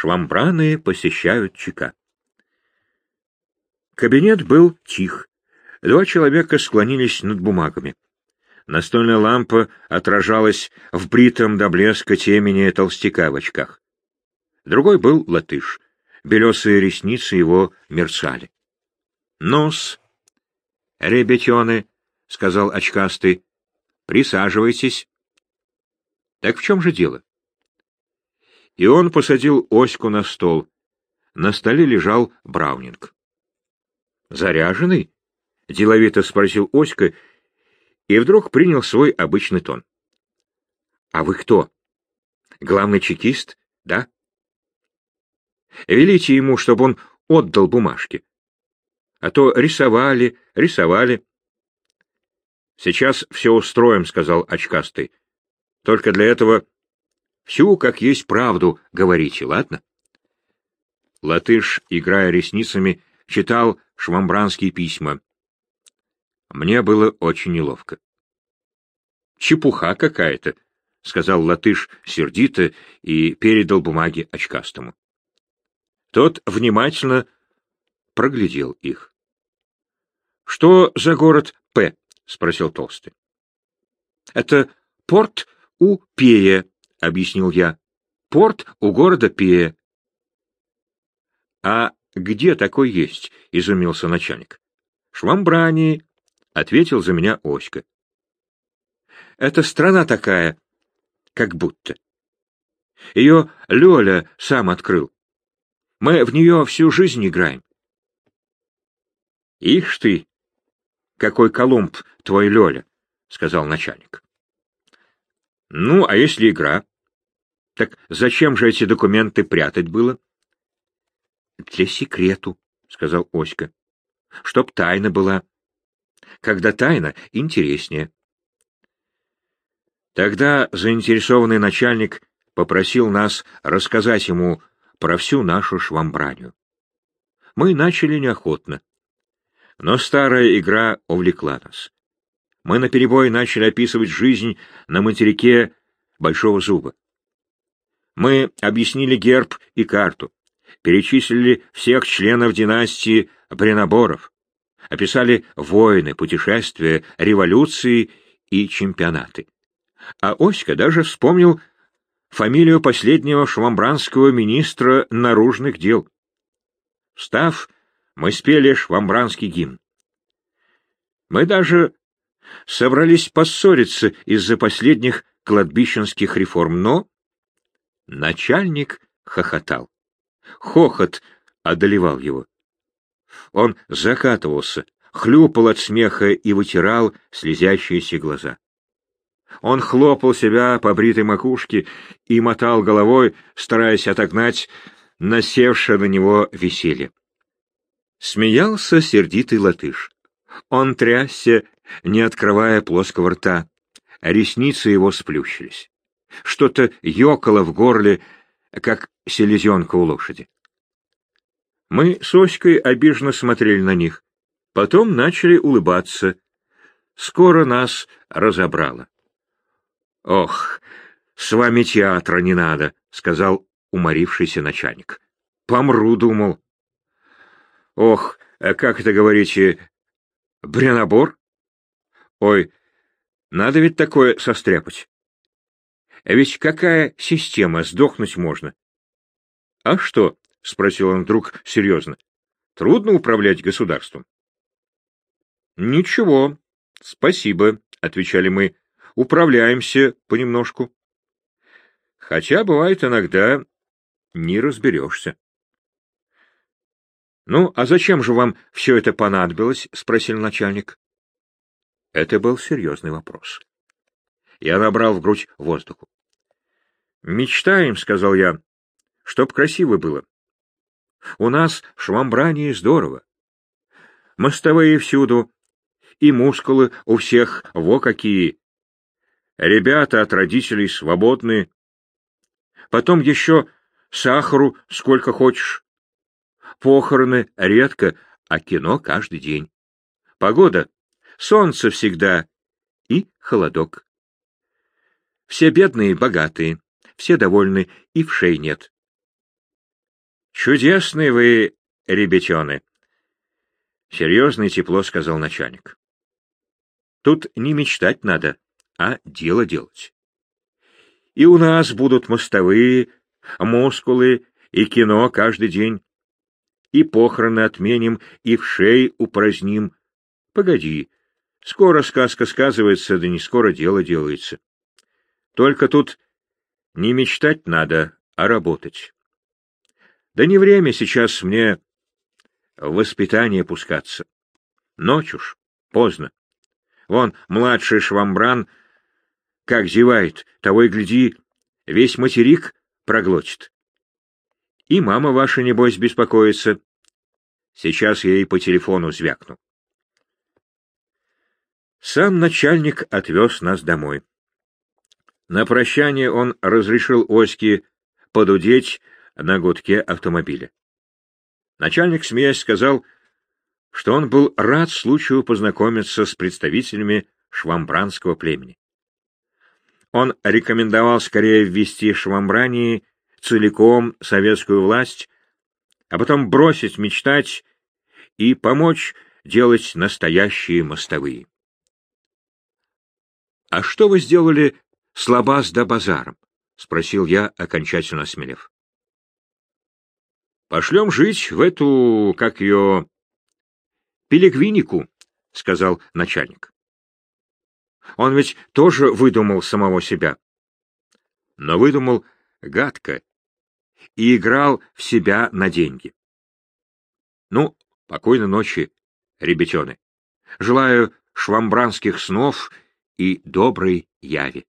Швамбраны посещают ЧК. Кабинет был тих. Два человека склонились над бумагами. Настольная лампа отражалась в бритом до блеска темени толстяка в очках. Другой был латыш. Белесые ресницы его мерцали. — Нос, ребятены, — сказал очкастый, — присаживайтесь. — Так в чем же дело? И он посадил оську на стол. На столе лежал Браунинг. — Заряженный? — деловито спросил Оська и вдруг принял свой обычный тон. — А вы кто? Главный чекист, да? Велите ему, чтобы он отдал бумажки. А то рисовали, рисовали. — Сейчас все устроим, — сказал очкастый. — Только для этого всю, как есть правду, говорите, ладно? Латыш, играя ресницами, читал швамбранские письма. Мне было очень неловко. — Чепуха какая-то, — сказал латыш сердито и передал бумаги очкастому. Тот внимательно проглядел их. — Что за город П? — спросил Толстый. — Это порт у Пея, — объяснил я. — Порт у города Пея. — А где такой есть? — изумился начальник. — Швамбрани, — ответил за меня Оська. — Это страна такая, как будто. Ее Лёля сам открыл. Мы в нее всю жизнь играем. — Ишь ты, какой Колумб твой Лёля, — сказал начальник. — Ну, а если игра? Так зачем же эти документы прятать было? — Для секрету, — сказал Оська. — Чтоб тайна была. Когда тайна, интереснее. Тогда заинтересованный начальник попросил нас рассказать ему про всю нашу швамбраню. Мы начали неохотно. Но старая игра увлекла нас. Мы наперебой начали описывать жизнь на материке Большого Зуба. Мы объяснили герб и карту, перечислили всех членов династии Бреноборов, описали войны, путешествия, революции и чемпионаты. А Оська даже вспомнил фамилию последнего швамбранского министра наружных дел. Встав, мы спели швамбранский гимн. Мы даже собрались поссориться из-за последних кладбищенских реформ, но начальник хохотал. Хохот одолевал его. Он закатывался, хлюпал от смеха и вытирал слезящиеся глаза. Он хлопал себя по бритой макушке и мотал головой, стараясь отогнать насевшее на него веселье. Смеялся сердитый латыш. Он трясся, не открывая плоского рта. Ресницы его сплющились. Что-то ёкало в горле, как селезенка у лошади. Мы с Оськой обиженно смотрели на них. Потом начали улыбаться. Скоро нас разобрало. — Ох, с вами театра не надо, — сказал уморившийся начальник. — Помру, думал. — Ох, как это говорите, бренобор? Ой, надо ведь такое состряпать. А ведь какая система, сдохнуть можно. — А что? — спросил он вдруг серьезно. — Трудно управлять государством. — Ничего, спасибо, — отвечали мы управляемся понемножку. Хотя, бывает, иногда не разберешься. — Ну, а зачем же вам все это понадобилось? — спросил начальник. Это был серьезный вопрос. Я набрал в грудь воздуху. — Мечтаем, — сказал я, — чтоб красиво было. У нас швамбрание здорово. Мостовые всюду, и мускулы у всех во какие, Ребята от родителей свободны. Потом еще сахару сколько хочешь. Похороны редко, а кино каждый день. Погода — солнце всегда и холодок. Все бедные богатые, все довольны, и вшей нет. Чудесные вы, ребятены! Серьезно и тепло сказал начальник. Тут не мечтать надо, а дело делать. И у нас будут мостовые, мускулы и кино каждый день. И похороны отменим, и в шей упраздним. Погоди, скоро сказка сказывается, да не скоро дело делается. Только тут не мечтать надо, а работать. Да не время сейчас мне в воспитание пускаться. Ночь уж, поздно. Вон младший швамбран как зевает, того и гляди, весь материк проглотит. И мама ваша, небось, беспокоится. Сейчас я ей по телефону звякну. Сам начальник отвез нас домой. На прощание он разрешил Оське подудеть на гудке автомобиля. Начальник, смеясь, сказал, что он был рад случаю познакомиться с представителями швамбранского племени. Он рекомендовал скорее ввести Швамбрании целиком советскую власть, а потом бросить мечтать и помочь делать настоящие мостовые. — А что вы сделали с Лабаз да Базаром? — спросил я, окончательно осмелев. — Пошлем жить в эту, как ее, пилигвинику, — сказал начальник. Он ведь тоже выдумал самого себя. Но выдумал гадко и играл в себя на деньги. Ну, покойной ночи, ребятены. Желаю швамбранских снов и доброй яви.